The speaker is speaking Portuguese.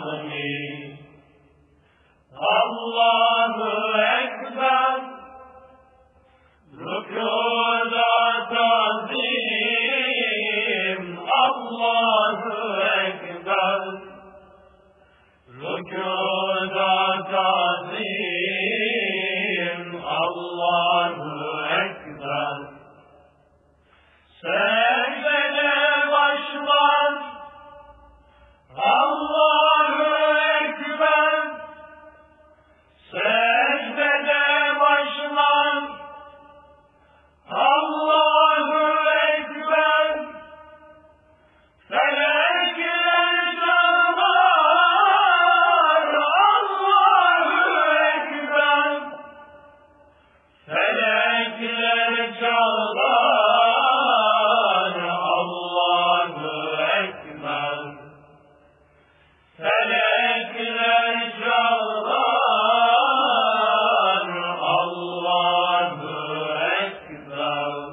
nós,